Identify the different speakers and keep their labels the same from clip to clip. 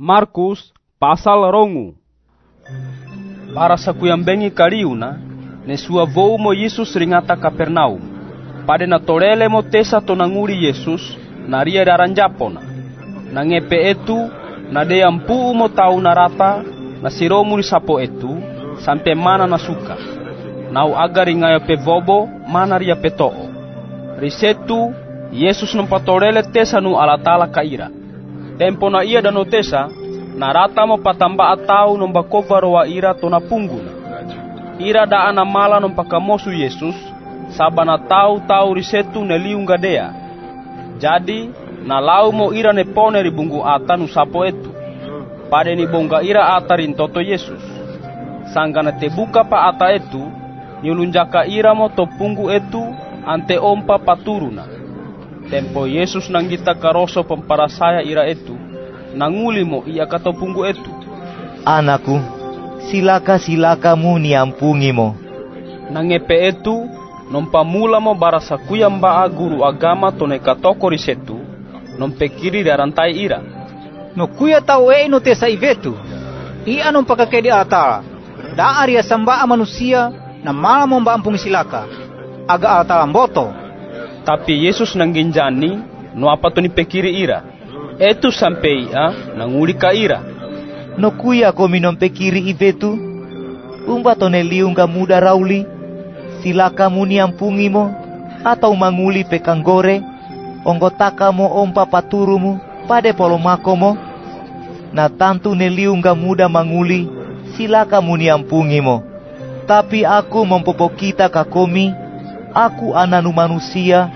Speaker 1: Markus pasal rongu. Para sakuyambengi kaliuna, ne sua vou mo Yesus ringata Kapernaum. Pade na torele mo tesa to Yesus, na ria daran japona. Na ngepe etu, na de ampu mo tau na siromu sapo etu, sampai mana na suka. Nau agar ingayo pe vobo, mana ria petoo. Risetu, Yesus numpatorele tesa nu alatala kaira. Tempo na ia dano tesa, narata mo patamba atau nomba kovaro wa ira tona pungguna. Ira da ana mala nompa kamosu Yesus, sabana tau tau risetu ne liung gadea. Jadi, na lau mo ira ne pone ribunggu ata nu sapo etu. Pade ni bongga ira ata rintoto Yesus. Sanggana te buka pa ata etu, nyulunjaka ira mo to punggu etu, ante ompa paturuna. Tempo Yesus nanggita karoso pemparasaya ira etu, nanguli mo iya kato punggu etu.
Speaker 2: Anakku, silaka-silaka mu niampungi mo.
Speaker 1: Nangepe etu, nompamula mo barasa kuyamba guru agama tone katoko risetu, nompekiri darantai ira.
Speaker 3: No kuya tau e no tesa ivetu. Ia non pakakedi atala. Da aria samba manusia na mala mo ampung silaka. Aga atala boto.
Speaker 1: Tapi Yesus nangginjani, no apa to ni pekiri ira. Etu sampai ia nanguli ka ira.
Speaker 2: No kuya ko minom pekiri ivetu. Umba tone liunga muda rauli. Silaka mu niampungi mo. Atau manguli pekanggore. Onggotaka mo ompa paturumu pade polomako mo. Na tantu ne liunga muda manguli. Silaka mu niampungi mo. Tapi aku mempopokita kakomi. Aku ananu manusia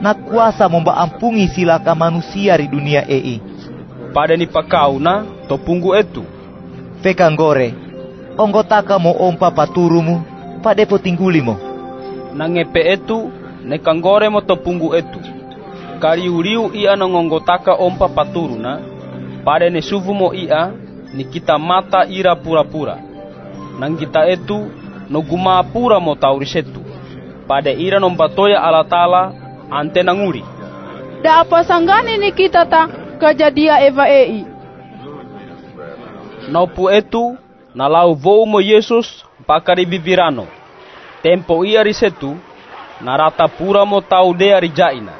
Speaker 2: na kuasa momba ampungi silaka manusia di dunia ei.
Speaker 1: Pada ni pakauna to punggu etu.
Speaker 2: Pekanggore, onggotaka mo ompa paturumu, pade potingguli mo.
Speaker 1: Nangepe etu, ne kanggore mo to punggu etu. Kariu-riu ia nongonggotaka ompa paturuna, pada ne suvu mo ia, ni kita mata ira pura-pura. Nang kita etu, no guma pura mo taurisetu. Pada ira nombatoya alatala ante nanguri.
Speaker 4: Da apa sanggani ni kita ta kajadia eva ei.
Speaker 1: Naupu etu nalau vou mo Yesus pakari bibirano. Tempo ia risetu narata pura mo tau dea rijaina.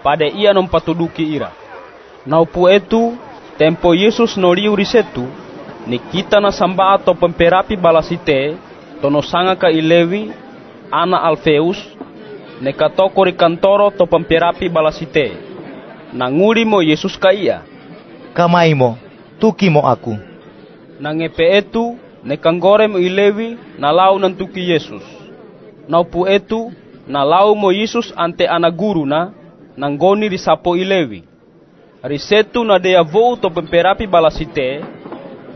Speaker 1: Pada ia nompatuduki ira. Naupu etu tempo Yesus no riu risetu ni kita na samba atau pemperapi balasite tono sanga ka ilewi ana Alfeus ne katoko ri kantoro to pamperapi balasite. Nanguri mo Yesus ka iya.
Speaker 2: Kamai mo, tuki mo aku.
Speaker 1: Nangepe etu ne kanggore mo ilewi na lau nantuki Yesus. Naupu etu na lau mo Yesus ante ana guru na nanggoni di sapo ilewi. Risetu na dea vou to pamperapi balasite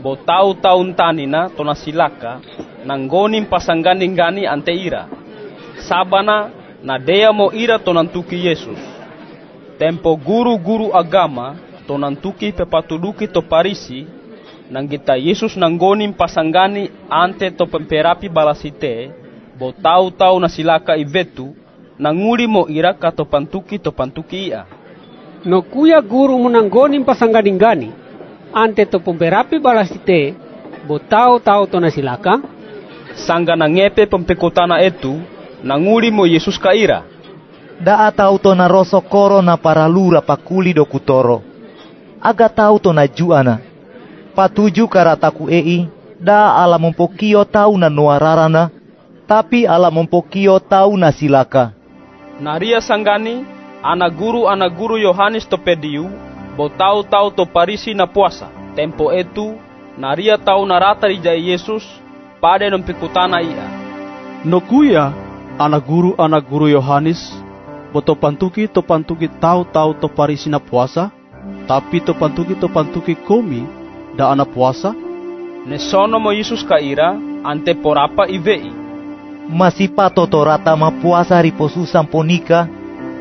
Speaker 1: bo tau taun tanina to na silaka nanggoni pasanggani-gani ante ira sabana na dea mo ira tonantuki Yesus. Tempo guru-guru agama tonantuki pepatuduki to parisi nang kita Yesus nanggonim pasanggani ante to pemperapi balasite bo tau-tau na silaka ivetu nanguli mo ira ka to pantuki to pantuki ia.
Speaker 5: No kuya guru menanggonim pasanggani-gani ante to pemperapi balasite bo tau-tau to na silaka
Speaker 1: sangga nangepe pempekotana etu nanguli mo Yesus ka ira.
Speaker 2: Da atau to na roso koro na paralura pakuli do kutoro. Aga tau to na juana. Patuju karataku ei, da ala mempokio tau na nuararana, tapi ala mempokio tau na silaka.
Speaker 1: Naria sanggani, anak guru anak guru Yohanes to pediu, bo tau tau to parisi na puasa. Tempo etu, naria tau narata rijai Yesus, pada nompikutana ia.
Speaker 6: Nokuya, anak guru anak guru Yohanes, boto pantuki to pantuki tau tau to parisi na puasa, tapi to pantuki to pantuki komi da anak puasa.
Speaker 1: Ne sono mo Yesus ka ira, ante porapa ivei.
Speaker 2: Masih pato to rata ma puasa riposu samponika,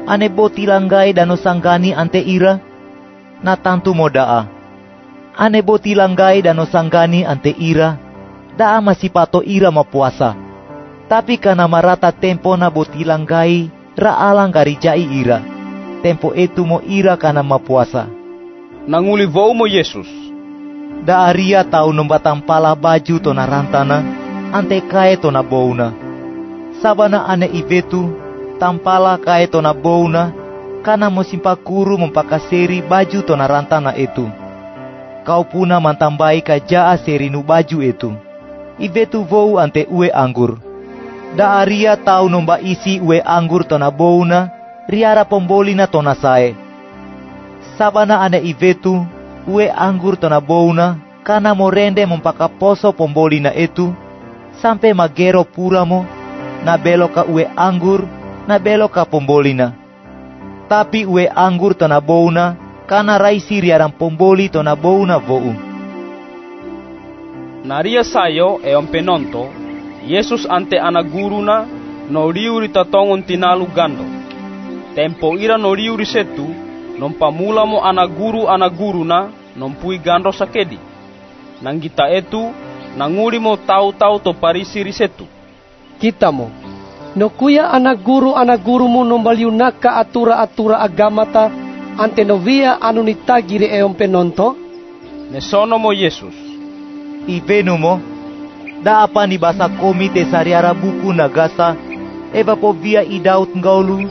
Speaker 2: ane boti langgai dano sanggani ante ira, na tantu modaa. Ane boti langgai dano sanggani ante ira, daa masih pato ira ma puasa. Tapi kana marata tempo na boti langgai, raalang garijai ira. Tempo itu mo ira kana ma puasa.
Speaker 1: Nanguli vou mo Yesus.
Speaker 2: Da aria tau nomba tampala baju tona rantana, ante kae tona bouna. Sabana ane ivetu, tampala kae tona bouna, kana mo simpakuru mempakaseri baju tona rantana itu. Kau puna mantambai ka jaa serinu baju itu. Ivetu vou ante ue anggur. Da aria tau nomba isi ue anggur tona bouna, riara pombolina tona sae. Sabana ane ivetu, ue anggur tona bouna, kana mo rende mempakaposo pombolina itu, sampai magero puramo, na belo ka ue anggur, na belo ka pombolina. Tapi ue anggur tona bouna, kana raisi riaran pomboli tona bouna vou.
Speaker 1: Naria sayo e penonto, Yesus ante ana guruna no riuri tatongon tinalu gando. Tempo ira no riuri setu, non pamula mo ana guru ana guruna, non pui gando sakedi. Nang kita etu, nanguri mo tau-tau to parisi risetu.
Speaker 5: Kita mo, no kuya anak guru anak guru mo nombaliunaka atura-atura agama ta ante novia anu nitagiri eom penonto?
Speaker 1: Ne sono mo Yesus.
Speaker 2: Ivenu mo, da apa ni basa komite sariara buku nagasa, eva po via idaut ngaulu,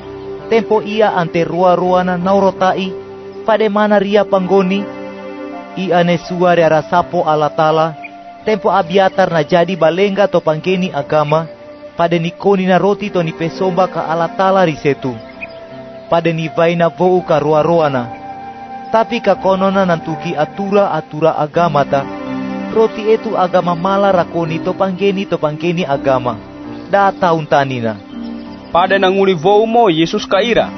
Speaker 2: tempo ia ante rua-ruana naurotai, pade mana ria panggoni, i ane suare ara sapo alatala, tempo abiatar na jadi balenga to pangkeni agama, pada nikoni na roti to ni pesomba ka alatala risetu. Pada ni vaina vou ka rua-ruana. Tapi ka konona nantuki atura-atura agama ta, roti itu agama mala rakoni to pangkeni to pangkeni agama. Da taun tanina.
Speaker 1: Pada nanguli vou mo Yesus kaira.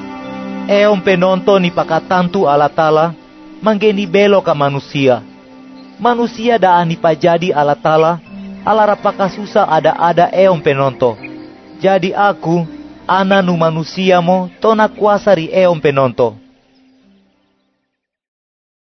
Speaker 2: Eom penonto ni pakatantu alatala, manggeni belo ka manusia. Manusia da ani pajadi alatala, alara pakasusa ada-ada eom penonto. Jadi aku, ana nu manusia mo, tona kuasa ri eom penonto.